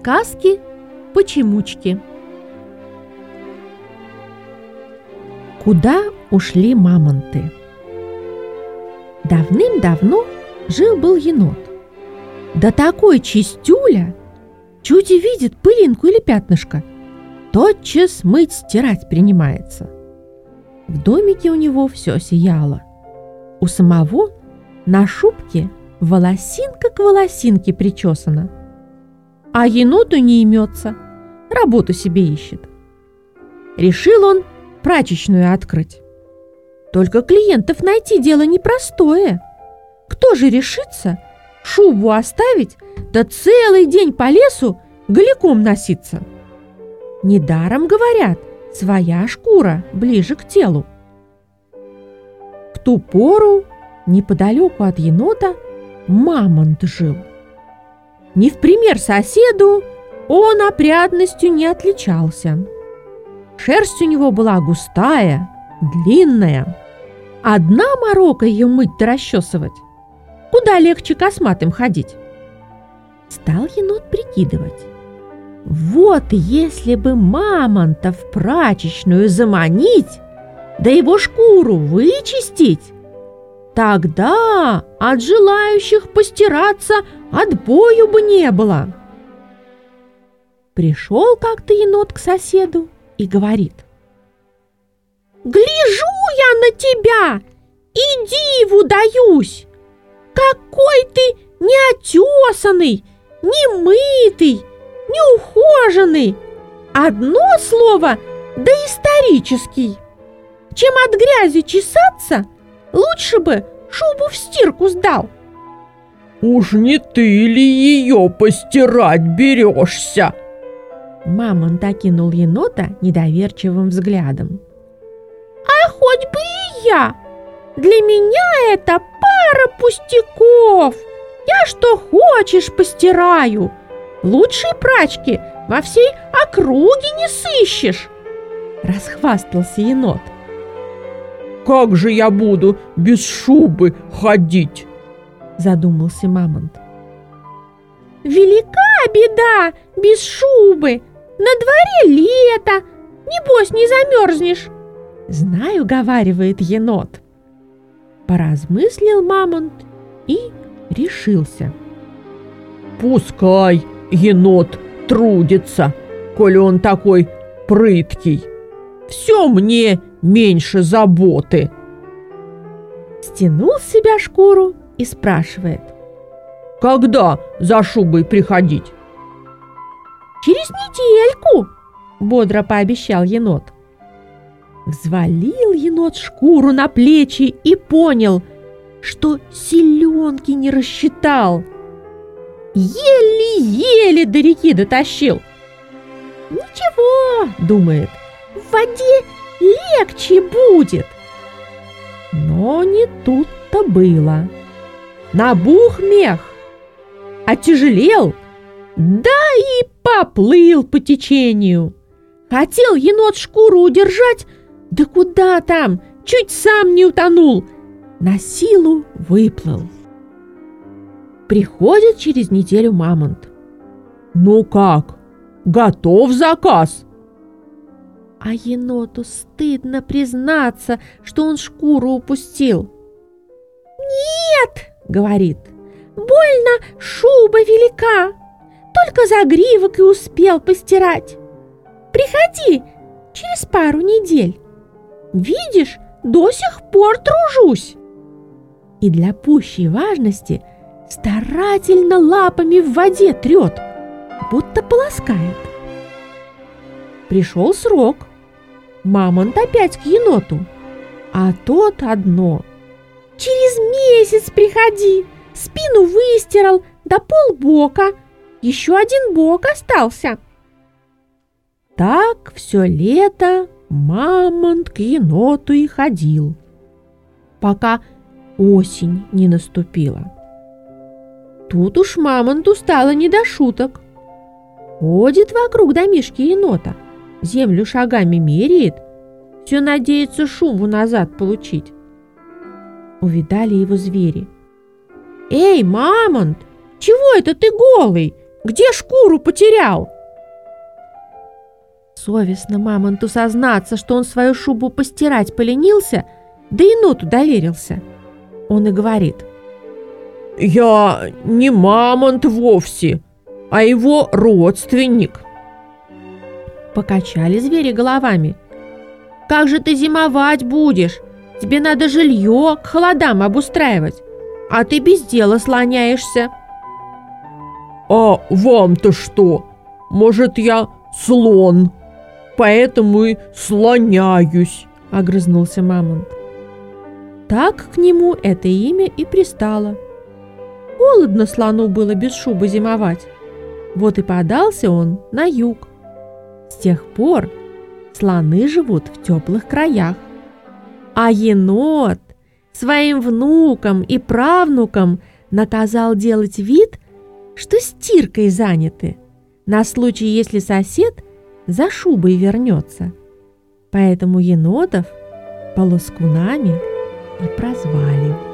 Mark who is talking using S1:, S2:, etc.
S1: Сказки «Почемучки» Куда ушли мамонты? Давным-давно жил-был енот. Да такой чистюля! Чуть увидит пылинку или пятнышко, тотчас мыть, стирать принимается. В домике у него все сияло. У самого на шубке волосинка к волосинке причесана. А еноту не имется, работу себе ищет. Решил он прачечную открыть. Только клиентов найти дело непростое. Кто же решится шубу оставить, да целый день по лесу голиком носиться? Недаром говорят, своя шкура ближе к телу. В ту пору неподалеку от енота мамонт жил. Не в пример соседу он опрятностью не отличался. Шерсть у него была густая, длинная. Одна морока ее мыть да расчесывать. Куда легче косматым ходить. Стал енот прикидывать. Вот если бы мамонта в прачечную заманить, да его шкуру вычистить, тогда от желающих постираться отбою бы не было. Пришел как-то енот к соседу и говорит. «Гляжу я на тебя и диву даюсь! Какой ты неотесанный, немытый, неухоженный! Одно слово, да исторический! Чем от грязи чесаться, лучше бы шубу в стирку сдал!»
S2: «Уж не ты ли ее постирать берешься?»
S1: Мамонт окинул енота недоверчивым взглядом. «А хоть бы и я! Для меня это пара пустяков! Я что хочешь постираю! Лучшей прачки во всей округе не сыщешь!» Расхвастался енот.
S2: «Как же я буду без шубы ходить?»
S1: Задумался мамонт. «Велика беда без шубы!» На дворе лето, небось не замерзнешь. Знаю, говаривает енот. Поразмыслил мамонт и решился.
S2: Пускай енот трудится, коли он такой прыткий. Все мне меньше заботы.
S1: Стянул с себя шкуру и спрашивает.
S2: Когда за шубой приходить?
S1: Через недельку!» — бодро пообещал енот. Взвалил енот шкуру на плечи и понял, что селенки не рассчитал. Еле-еле до реки дотащил. «Ничего», — думает, — «в воде легче будет». Но не тут-то было. Набух мех, отяжелел, да и поплыл по течению. Хотел енот шкуру удержать, да куда там, чуть сам не утонул. На силу выплыл. Приходит через неделю мамонт.
S2: «Ну как, готов заказ?»
S1: А еноту стыдно признаться, что он шкуру упустил. «Нет!» — говорит. «Больно шуба велика, только загривок и успел постирать. Приходи через пару недель. Видишь, до сих пор тружусь. И для пущей важности старательно лапами в воде трет, будто полоскает. Пришел срок. Мамонт опять к еноту, а тот одно. Через месяц приходи, спину выстирал, до полбока – еще один бок остался. Так все лето мамонт к еноту и ходил, пока осень не наступила. Тут уж мамонту стало не до шуток. Ходит вокруг домишки енота, землю шагами меряет, все надеется шубу назад получить. Увидали его звери. «Эй, мамонт, чего это ты голый? Где шкуру потерял?» Совестно мамонту сознаться, что он свою шубу постирать поленился, да и ноту доверился. Он и говорит.
S2: «Я не мамонт вовсе, а его родственник».
S1: Покачали звери головами. «Как же ты зимовать будешь? Тебе надо жилье к холодам обустраивать, а ты без дела слоняешься».
S2: «А вам-то что? Может, я слон?» поэтому и слоняюсь», — огрызнулся Мамонт.
S1: Так к нему это имя и пристало. Холодно слону было без шубы зимовать. Вот и подался он на юг. С тех пор слоны живут в теплых краях. А енот своим внукам и правнукам наказал делать вид, что стиркой заняты, на случай, если сосед – за шубой вернется. Поэтому енотов полоскунами и прозвали.